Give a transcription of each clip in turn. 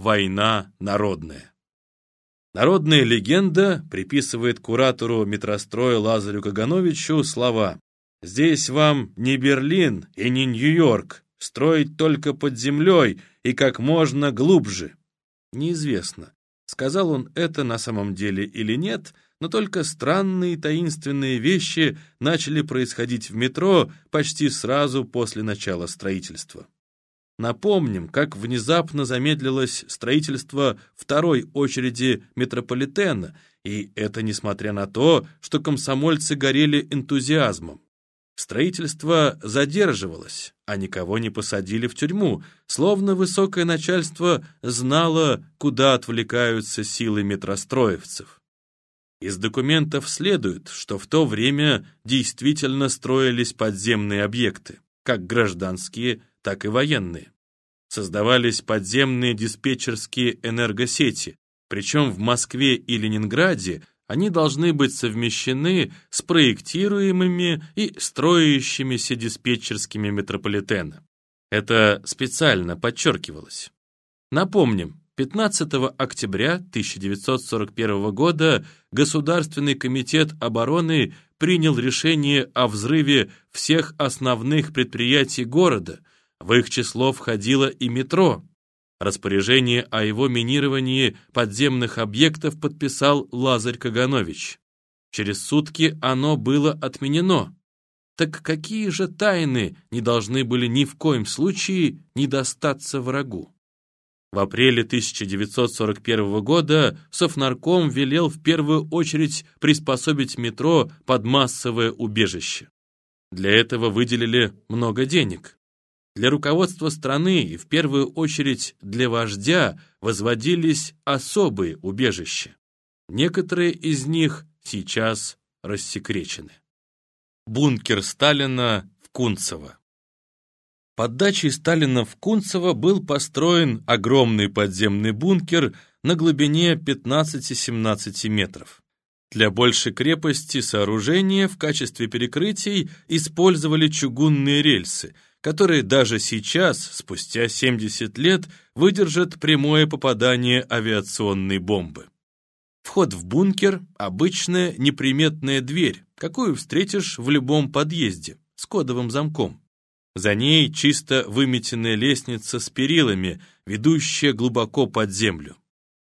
война народная. Народная легенда приписывает куратору метростроя Лазарю Кагановичу слова «Здесь вам не Берлин и не Нью-Йорк, строить только под землей и как можно глубже». Неизвестно, сказал он это на самом деле или нет, но только странные таинственные вещи начали происходить в метро почти сразу после начала строительства. Напомним, как внезапно замедлилось строительство второй очереди метрополитена, и это несмотря на то, что комсомольцы горели энтузиазмом. Строительство задерживалось, а никого не посадили в тюрьму, словно высокое начальство знало, куда отвлекаются силы метростроевцев. Из документов следует, что в то время действительно строились подземные объекты, как гражданские, так и военные. Создавались подземные диспетчерские энергосети, причем в Москве и Ленинграде они должны быть совмещены с проектируемыми и строящимися диспетчерскими метрополитена. Это специально подчеркивалось. Напомним, 15 октября 1941 года Государственный комитет обороны принял решение о взрыве всех основных предприятий города, в их число входило и метро. Распоряжение о его минировании подземных объектов подписал Лазарь Каганович. Через сутки оно было отменено. Так какие же тайны не должны были ни в коем случае не достаться врагу? В апреле 1941 года Совнарком велел в первую очередь приспособить метро под массовое убежище. Для этого выделили много денег. Для руководства страны и в первую очередь для вождя возводились особые убежища. Некоторые из них сейчас рассекречены. Бункер Сталина в Кунцево. Под дачей Сталина в Кунцево был построен огромный подземный бункер на глубине 15-17 метров. Для большей крепости сооружения в качестве перекрытий использовали чугунные рельсы – которые даже сейчас, спустя 70 лет, выдержат прямое попадание авиационной бомбы. Вход в бункер – обычная неприметная дверь, какую встретишь в любом подъезде, с кодовым замком. За ней чисто выметенная лестница с перилами, ведущая глубоко под землю.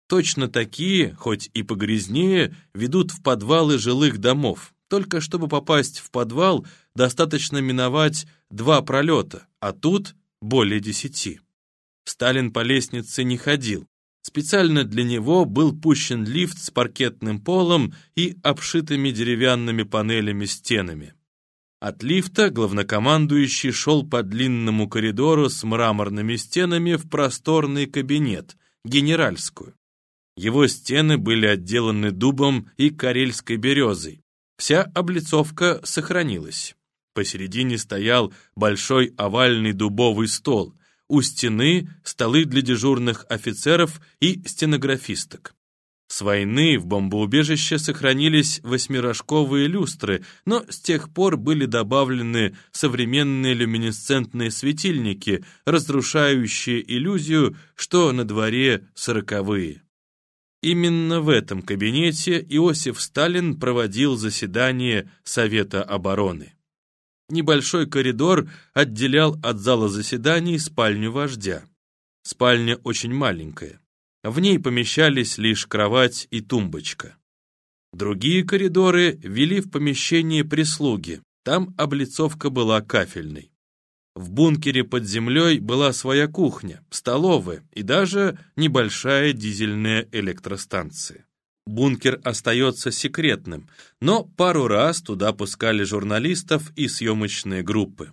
Точно такие, хоть и погрязнее, ведут в подвалы жилых домов. Только чтобы попасть в подвал, достаточно миновать два пролета, а тут более десяти. Сталин по лестнице не ходил. Специально для него был пущен лифт с паркетным полом и обшитыми деревянными панелями стенами. От лифта главнокомандующий шел по длинному коридору с мраморными стенами в просторный кабинет, генеральскую. Его стены были отделаны дубом и карельской березой. Вся облицовка сохранилась. Посередине стоял большой овальный дубовый стол. У стены столы для дежурных офицеров и стенографисток. С войны в бомбоубежище сохранились восьмирожковые люстры, но с тех пор были добавлены современные люминесцентные светильники, разрушающие иллюзию, что на дворе сороковые. Именно в этом кабинете Иосиф Сталин проводил заседание Совета обороны. Небольшой коридор отделял от зала заседаний спальню вождя. Спальня очень маленькая. В ней помещались лишь кровать и тумбочка. Другие коридоры вели в помещение прислуги. Там облицовка была кафельной. В бункере под землей была своя кухня, столовая и даже небольшая дизельная электростанция. Бункер остается секретным, но пару раз туда пускали журналистов и съемочные группы.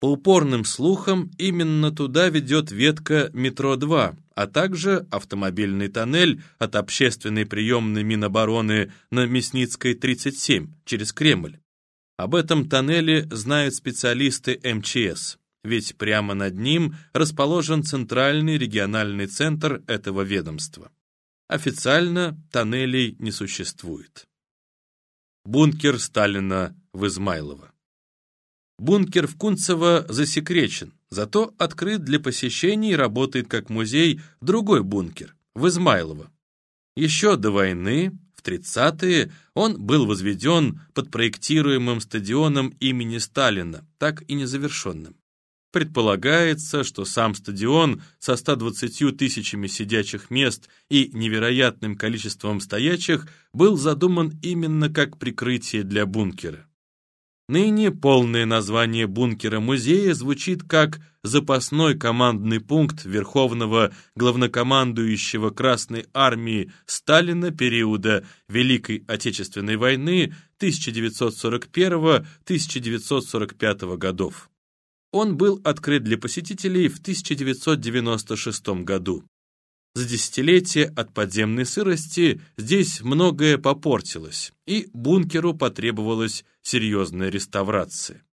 По упорным слухам, именно туда ведет ветка «Метро-2», а также автомобильный тоннель от общественной приемной Минобороны на Мясницкой, 37, через Кремль. Об этом тоннеле знают специалисты МЧС, ведь прямо над ним расположен центральный региональный центр этого ведомства. Официально тоннелей не существует. Бункер Сталина в Измайлово Бункер в Кунцево засекречен, зато открыт для посещений и работает как музей другой бункер в Измайлово. Еще до войны, в 30-е, он был возведен под проектируемым стадионом имени Сталина, так и незавершенным. Предполагается, что сам стадион со 120 тысячами сидячих мест и невероятным количеством стоячих был задуман именно как прикрытие для бункера. Ныне полное название бункера-музея звучит как «Запасной командный пункт Верховного главнокомандующего Красной Армии Сталина периода Великой Отечественной войны 1941-1945 годов». Он был открыт для посетителей в 1996 году. За десятилетия от подземной сырости здесь многое попортилось, и бункеру потребовалась серьезная реставрация.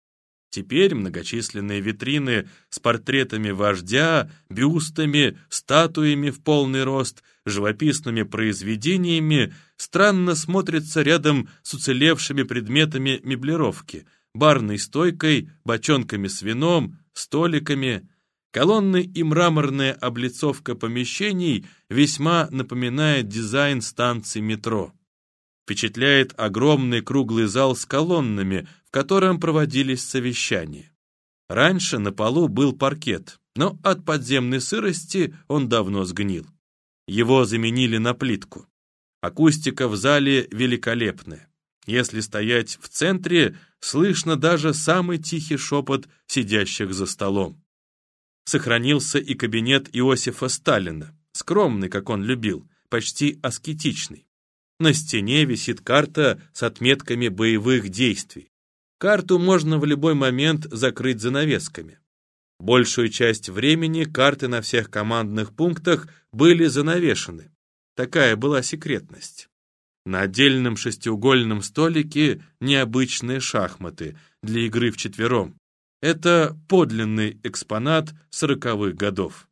Теперь многочисленные витрины с портретами вождя, бюстами, статуями в полный рост, живописными произведениями странно смотрятся рядом с уцелевшими предметами меблировки, барной стойкой, бочонками с вином, столиками, Колонны и мраморная облицовка помещений весьма напоминает дизайн станции метро. Впечатляет огромный круглый зал с колоннами, в котором проводились совещания. Раньше на полу был паркет, но от подземной сырости он давно сгнил. Его заменили на плитку. Акустика в зале великолепная. Если стоять в центре, слышно даже самый тихий шепот сидящих за столом. Сохранился и кабинет Иосифа Сталина, скромный, как он любил, почти аскетичный. На стене висит карта с отметками боевых действий. Карту можно в любой момент закрыть занавесками. Большую часть времени карты на всех командных пунктах были занавешены. Такая была секретность. На отдельном шестиугольном столике необычные шахматы для игры вчетвером. Это подлинный экспонат сороковых годов.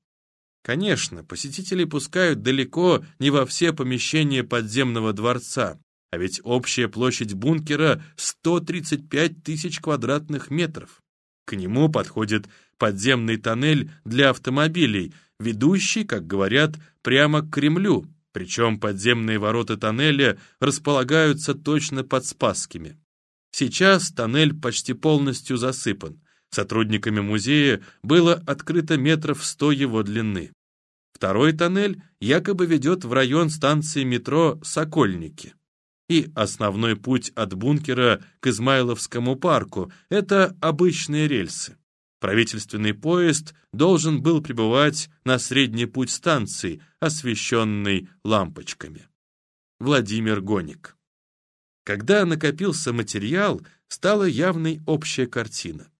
Конечно, посетители пускают далеко не во все помещения подземного дворца, а ведь общая площадь бункера 135 тысяч квадратных метров. К нему подходит подземный тоннель для автомобилей, ведущий, как говорят, прямо к Кремлю, причем подземные ворота тоннеля располагаются точно под Спасскими. Сейчас тоннель почти полностью засыпан, Сотрудниками музея было открыто метров сто его длины. Второй тоннель якобы ведет в район станции метро «Сокольники». И основной путь от бункера к Измайловскому парку – это обычные рельсы. Правительственный поезд должен был прибывать на средний путь станции, освещенный лампочками. Владимир Гоник. Когда накопился материал, стала явной общая картина.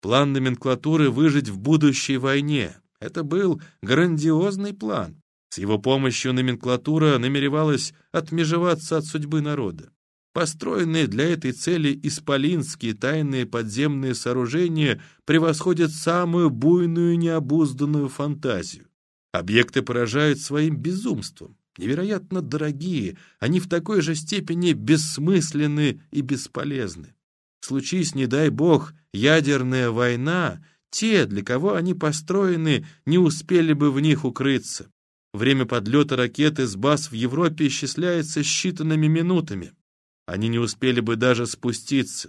План номенклатуры выжить в будущей войне. Это был грандиозный план. С его помощью номенклатура намеревалась отмежеваться от судьбы народа. Построенные для этой цели исполинские тайные подземные сооружения превосходят самую буйную необузданную фантазию. Объекты поражают своим безумством. Невероятно дорогие, они в такой же степени бессмысленны и бесполезны. Случись, не дай бог, ядерная война, те, для кого они построены, не успели бы в них укрыться. Время подлета ракеты с баз в Европе исчисляется считанными минутами. Они не успели бы даже спуститься.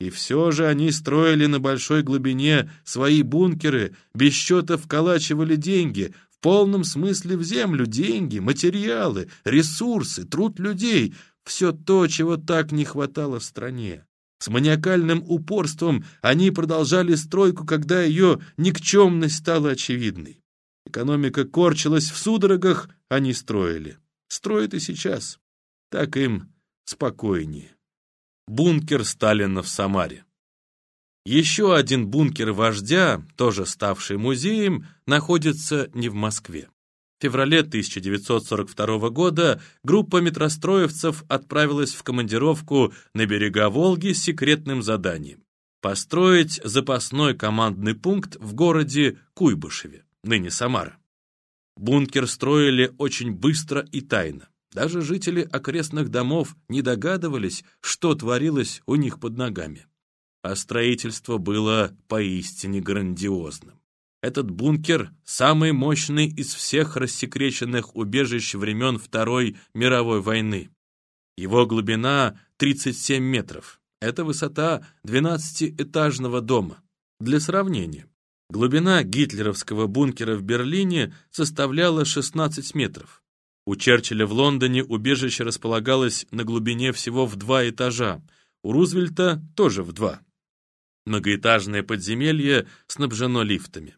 И все же они строили на большой глубине свои бункеры, без счета вколачивали деньги, в полном смысле в землю деньги, материалы, ресурсы, труд людей, все то, чего так не хватало в стране. С маниакальным упорством они продолжали стройку, когда ее никчемность стала очевидной. Экономика корчилась в судорогах, они строили. Строят и сейчас. Так им спокойнее. Бункер Сталина в Самаре. Еще один бункер вождя, тоже ставший музеем, находится не в Москве. В феврале 1942 года группа метростроевцев отправилась в командировку на берега Волги с секретным заданием – построить запасной командный пункт в городе Куйбышеве, ныне Самара. Бункер строили очень быстро и тайно. Даже жители окрестных домов не догадывались, что творилось у них под ногами. а строительство было поистине грандиозным. Этот бункер – самый мощный из всех рассекреченных убежищ времен Второй мировой войны. Его глубина 37 метров. Это высота 12-этажного дома. Для сравнения, глубина гитлеровского бункера в Берлине составляла 16 метров. У Черчилля в Лондоне убежище располагалось на глубине всего в два этажа, у Рузвельта тоже в два. Многоэтажное подземелье снабжено лифтами.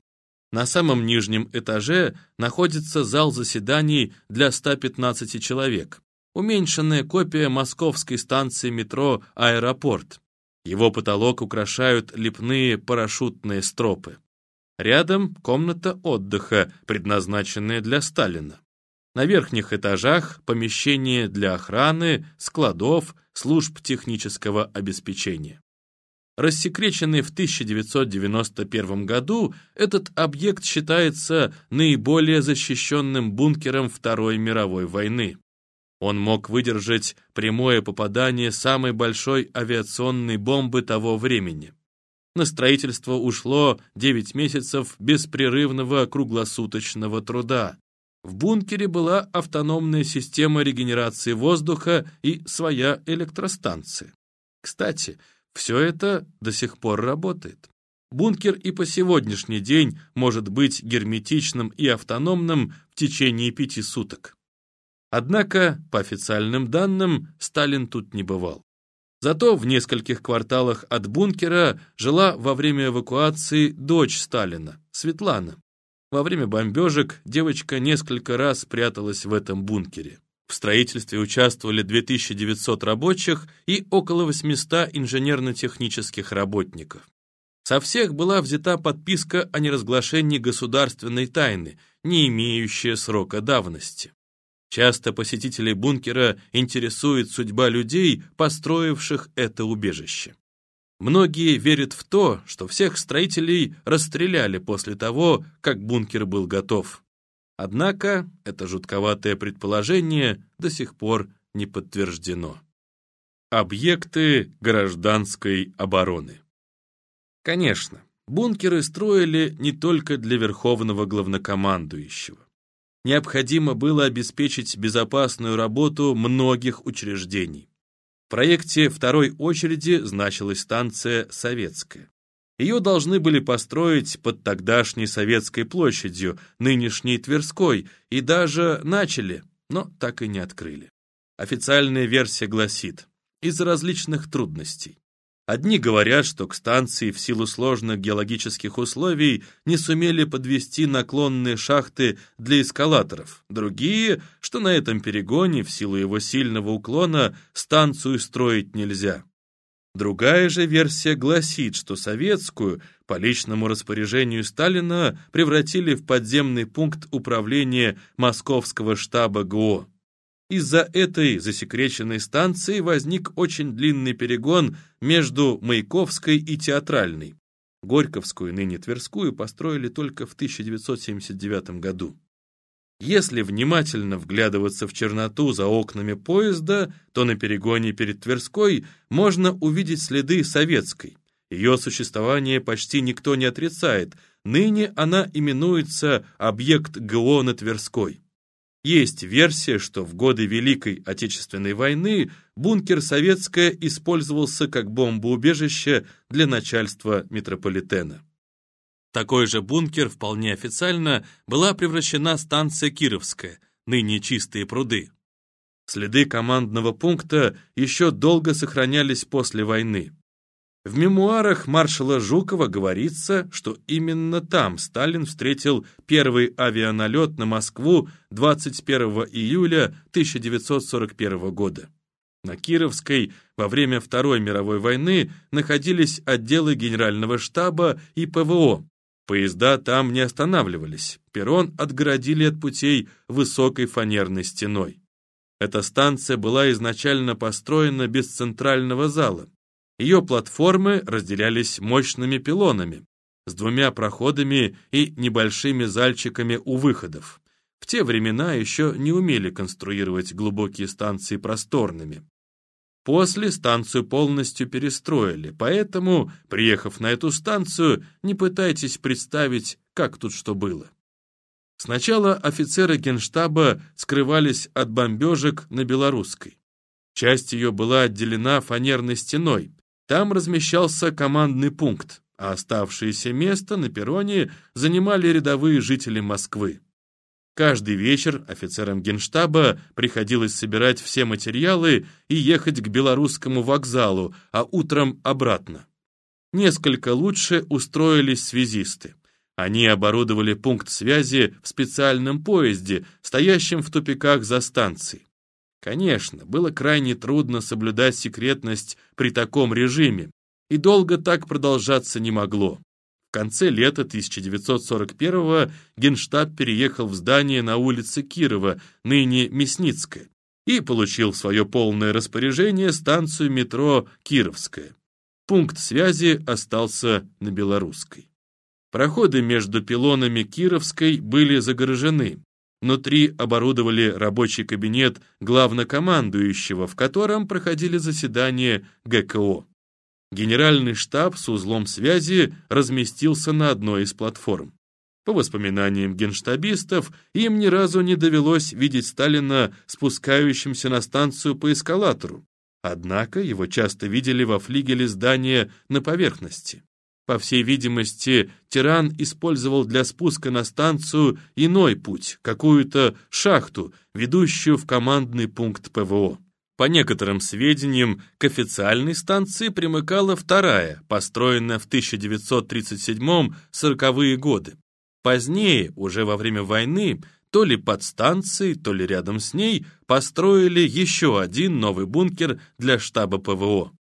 На самом нижнем этаже находится зал заседаний для 115 человек, уменьшенная копия московской станции метро «Аэропорт». Его потолок украшают лепные парашютные стропы. Рядом комната отдыха, предназначенная для Сталина. На верхних этажах помещения для охраны, складов, служб технического обеспечения. Рассекреченный в 1991 году, этот объект считается наиболее защищенным бункером Второй мировой войны. Он мог выдержать прямое попадание самой большой авиационной бомбы того времени. На строительство ушло 9 месяцев беспрерывного круглосуточного труда. В бункере была автономная система регенерации воздуха и своя электростанция. Кстати, все это до сих пор работает. Бункер и по сегодняшний день может быть герметичным и автономным в течение пяти суток. Однако, по официальным данным, Сталин тут не бывал. Зато в нескольких кварталах от бункера жила во время эвакуации дочь Сталина, Светлана. Во время бомбежек девочка несколько раз пряталась в этом бункере. В строительстве участвовали 2900 рабочих и около 800 инженерно-технических работников. Со всех была взята подписка о неразглашении государственной тайны, не имеющая срока давности. Часто посетителей бункера интересует судьба людей, построивших это убежище. Многие верят в то, что всех строителей расстреляли после того, как бункер был готов. Однако это жутковатое предположение до сих пор не подтверждено. Объекты гражданской обороны Конечно, бункеры строили не только для верховного главнокомандующего. Необходимо было обеспечить безопасную работу многих учреждений. В проекте второй очереди значилась станция «Советская». Ее должны были построить под тогдашней Советской площадью, нынешней Тверской, и даже начали, но так и не открыли. Официальная версия гласит, из-за различных трудностей. Одни говорят, что к станции в силу сложных геологических условий не сумели подвести наклонные шахты для эскалаторов. Другие, что на этом перегоне в силу его сильного уклона станцию строить нельзя. Другая же версия гласит, что советскую по личному распоряжению Сталина превратили в подземный пункт управления московского штаба ГО. Из-за этой засекреченной станции возник очень длинный перегон между Маяковской и Театральной. Горьковскую, ныне Тверскую, построили только в 1979 году. Если внимательно вглядываться в черноту за окнами поезда, то на перегоне перед Тверской можно увидеть следы советской. Ее существование почти никто не отрицает, ныне она именуется объект ГО на Тверской. Есть версия, что в годы Великой Отечественной войны бункер «Советская» использовался как бомбоубежище для начальства метрополитена такой же бункер вполне официально была превращена станция Кировская, ныне чистые пруды. Следы командного пункта еще долго сохранялись после войны. В мемуарах маршала Жукова говорится, что именно там Сталин встретил первый авианалет на Москву 21 июля 1941 года. На Кировской во время Второй мировой войны находились отделы Генерального штаба и ПВО, Поезда там не останавливались, перрон отгородили от путей высокой фанерной стеной. Эта станция была изначально построена без центрального зала. Ее платформы разделялись мощными пилонами с двумя проходами и небольшими зальчиками у выходов. В те времена еще не умели конструировать глубокие станции просторными. После станцию полностью перестроили, поэтому, приехав на эту станцию, не пытайтесь представить, как тут что было. Сначала офицеры генштаба скрывались от бомбежек на Белорусской. Часть ее была отделена фанерной стеной. Там размещался командный пункт, а оставшееся место на перроне занимали рядовые жители Москвы. Каждый вечер офицерам генштаба приходилось собирать все материалы и ехать к белорусскому вокзалу, а утром обратно. Несколько лучше устроились связисты. Они оборудовали пункт связи в специальном поезде, стоящем в тупиках за станцией. Конечно, было крайне трудно соблюдать секретность при таком режиме, и долго так продолжаться не могло. В конце лета 1941-го Генштаб переехал в здание на улице Кирова, ныне Мясницкая, и получил в свое полное распоряжение станцию метро Кировская. Пункт связи остался на Белорусской. Проходы между пилонами Кировской были загорожены. Внутри оборудовали рабочий кабинет главнокомандующего, в котором проходили заседания ГКО. Генеральный штаб с узлом связи разместился на одной из платформ. По воспоминаниям генштабистов, им ни разу не довелось видеть Сталина спускающимся на станцию по эскалатору. Однако его часто видели во флигеле здания на поверхности. По всей видимости, тиран использовал для спуска на станцию иной путь, какую-то шахту, ведущую в командный пункт ПВО. По некоторым сведениям, к официальной станции примыкала вторая, построенная в 1937-40-е годы. Позднее, уже во время войны, то ли под станцией, то ли рядом с ней, построили еще один новый бункер для штаба ПВО.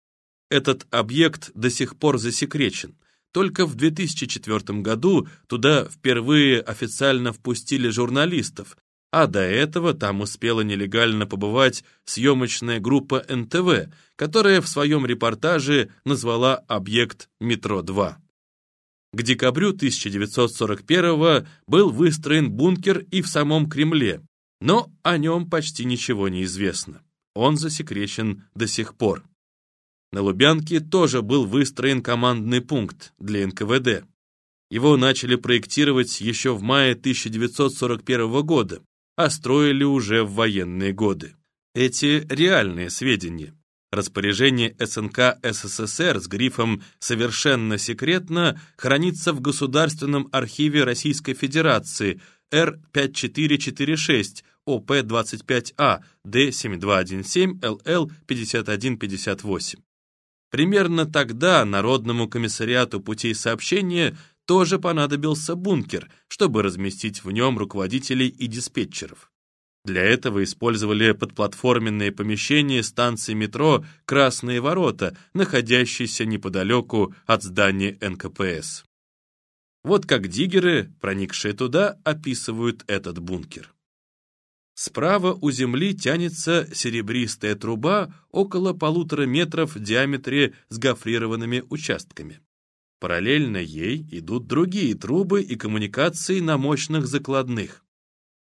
Этот объект до сих пор засекречен. Только в 2004 году туда впервые официально впустили журналистов, а до этого там успела нелегально побывать съемочная группа НТВ, которая в своем репортаже назвала объект «Метро-2». К декабрю 1941 был выстроен бункер и в самом Кремле, но о нем почти ничего не известно. Он засекречен до сих пор. На Лубянке тоже был выстроен командный пункт для НКВД. Его начали проектировать еще в мае 1941 года, а строили уже в военные годы. Эти реальные сведения. Распоряжение СНК СССР с грифом «Совершенно секретно» хранится в Государственном архиве Российской Федерации Р-5446, ОП-25А, Д-7217, ЛЛ-5158. Примерно тогда Народному комиссариату путей сообщения тоже понадобился бункер, чтобы разместить в нем руководителей и диспетчеров. Для этого использовали подплатформенные помещения станции метро «Красные ворота», находящиеся неподалеку от здания НКПС. Вот как диггеры, проникшие туда, описывают этот бункер. Справа у земли тянется серебристая труба около полутора метров в диаметре с гофрированными участками. Параллельно ей идут другие трубы и коммуникации на мощных закладных.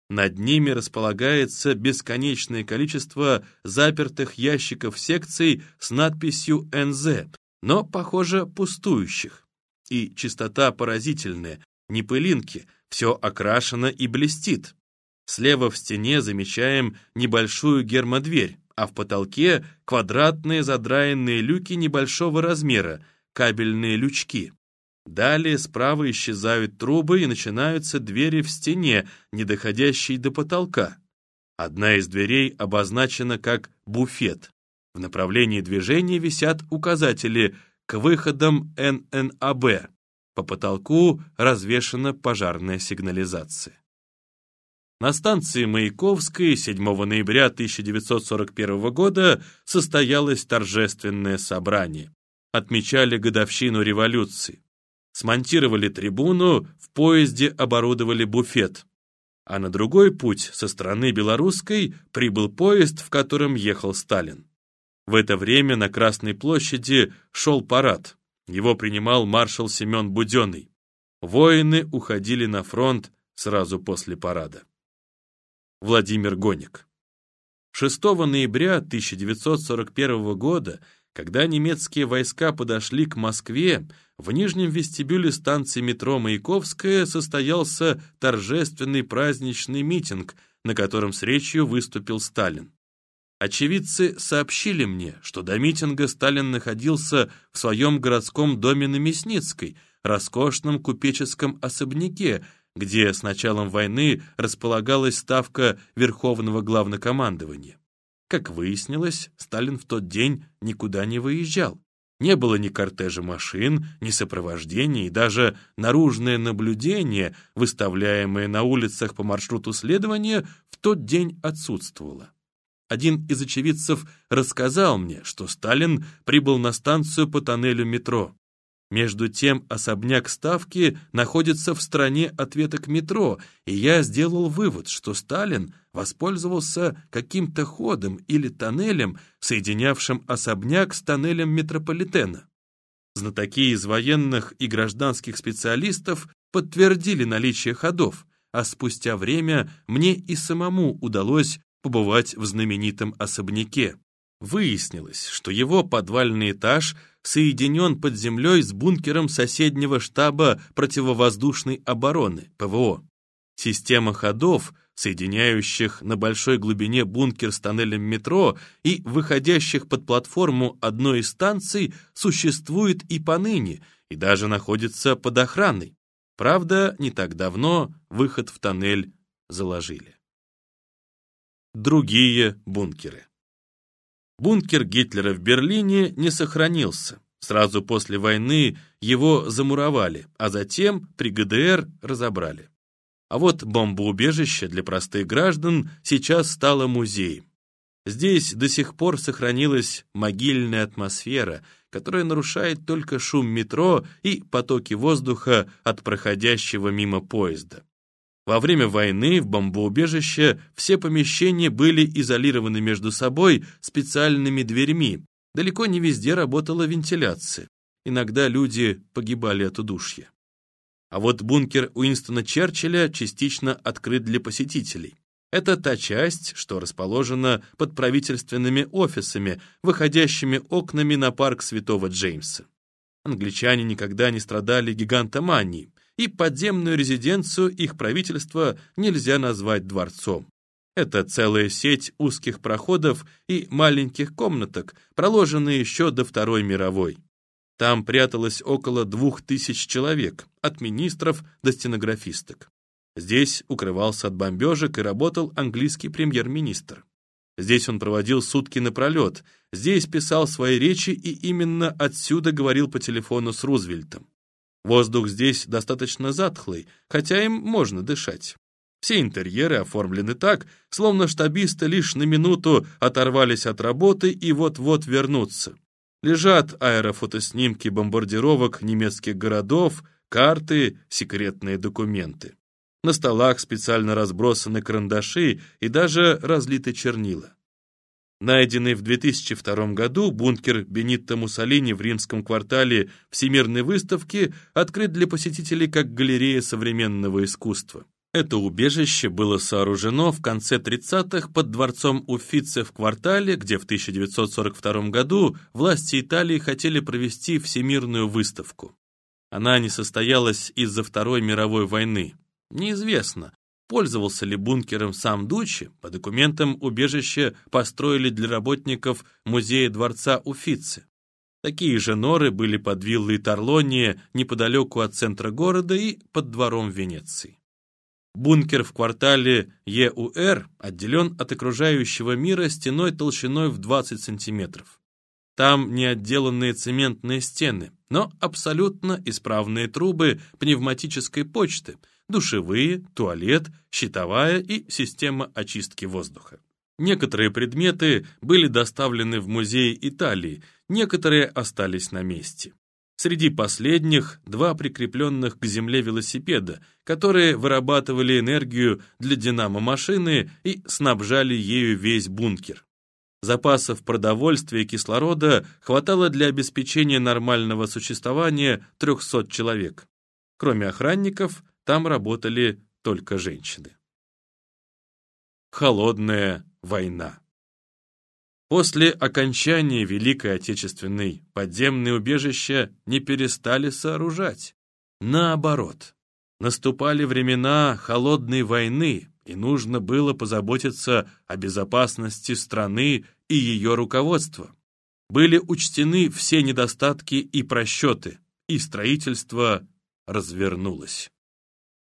Над ними располагается бесконечное количество запертых ящиков секций с надписью «НЗ», но, похоже, пустующих. И чистота поразительная, не пылинки, все окрашено и блестит. Слева в стене замечаем небольшую гермодверь, а в потолке квадратные задраенные люки небольшого размера, кабельные лючки. Далее справа исчезают трубы и начинаются двери в стене, не доходящие до потолка. Одна из дверей обозначена как буфет. В направлении движения висят указатели к выходам ННАБ. По потолку развешана пожарная сигнализация. На станции Маяковской 7 ноября 1941 года состоялось торжественное собрание отмечали годовщину революции. Смонтировали трибуну, в поезде оборудовали буфет. А на другой путь со стороны белорусской прибыл поезд, в котором ехал Сталин. В это время на Красной площади шел парад. Его принимал маршал Семен Буденный. Воины уходили на фронт сразу после парада. Владимир Гоник 6 ноября 1941 года, когда немецкие войска подошли к Москве, в нижнем вестибюле станции метро Маяковская состоялся торжественный праздничный митинг, на котором с речью выступил Сталин. Очевидцы сообщили мне, что до митинга Сталин находился в своем городском доме на Мясницкой, роскошном купеческом особняке, где с началом войны располагалась ставка Верховного Главнокомандования. Как выяснилось, Сталин в тот день никуда не выезжал. Не было ни кортежа машин, ни сопровождения, и даже наружное наблюдение, выставляемое на улицах по маршруту следования, в тот день отсутствовало. Один из очевидцев рассказал мне, что Сталин прибыл на станцию по тоннелю метро. Между тем особняк Ставки находится в стороне от веток метро, и я сделал вывод, что Сталин воспользовался каким-то ходом или тоннелем, соединявшим особняк с тоннелем метрополитена. Знатоки из военных и гражданских специалистов подтвердили наличие ходов, а спустя время мне и самому удалось побывать в знаменитом особняке. Выяснилось, что его подвальный этаж соединен под землей с бункером соседнего штаба противовоздушной обороны, ПВО. Система ходов, соединяющих на большой глубине бункер с тоннелем метро и выходящих под платформу одной из станций, существует и поныне, и даже находится под охраной. Правда, не так давно выход в тоннель заложили. Другие бункеры Бункер Гитлера в Берлине не сохранился. Сразу после войны его замуровали, а затем при ГДР разобрали. А вот бомбоубежище для простых граждан сейчас стало музеем. Здесь до сих пор сохранилась могильная атмосфера, которая нарушает только шум метро и потоки воздуха от проходящего мимо поезда. Во время войны в бомбоубежище все помещения были изолированы между собой специальными дверьми. Далеко не везде работала вентиляция. Иногда люди погибали от удушья. А вот бункер Уинстона Черчилля частично открыт для посетителей. Это та часть, что расположена под правительственными офисами, выходящими окнами на парк Святого Джеймса. Англичане никогда не страдали гигантоманией, и подземную резиденцию их правительства нельзя назвать дворцом. Это целая сеть узких проходов и маленьких комнаток, проложенные еще до Второй мировой. Там пряталось около двух тысяч человек, от министров до стенографисток. Здесь укрывался от бомбежек и работал английский премьер-министр. Здесь он проводил сутки напролет, здесь писал свои речи и именно отсюда говорил по телефону с Рузвельтом. Воздух здесь достаточно затхлый, хотя им можно дышать. Все интерьеры оформлены так, словно штабисты лишь на минуту оторвались от работы и вот-вот вернутся. Лежат аэрофотоснимки бомбардировок немецких городов, карты, секретные документы. На столах специально разбросаны карандаши и даже разлиты чернила. Найденный в 2002 году бункер Бенитто Муссолини в римском квартале Всемирной выставки открыт для посетителей как галерея современного искусства. Это убежище было сооружено в конце 30-х под дворцом Уффици в квартале, где в 1942 году власти Италии хотели провести всемирную выставку. Она не состоялась из-за Второй мировой войны. Неизвестно, Пользовался ли бункером сам Дучи, по документам убежище построили для работников музея дворца Уфицы. Такие же норы были под виллой Тарлония неподалеку от центра города и под двором Венеции. Бункер в квартале ЕУР отделен от окружающего мира стеной толщиной в 20 сантиметров. Там не отделанные цементные стены, но абсолютно исправные трубы пневматической почты – душевые, туалет, щитовая и система очистки воздуха. Некоторые предметы были доставлены в музей Италии, некоторые остались на месте. Среди последних два прикрепленных к земле велосипеда, которые вырабатывали энергию для динамо-машины и снабжали ею весь бункер. Запасов продовольствия и кислорода хватало для обеспечения нормального существования 300 человек. Кроме охранников, там работали только женщины. Холодная война. После окончания Великой Отечественной подземные убежища не перестали сооружать. Наоборот, наступали времена холодной войны, и нужно было позаботиться о безопасности страны и ее руководства. Были учтены все недостатки и просчеты, и строительство развернулось.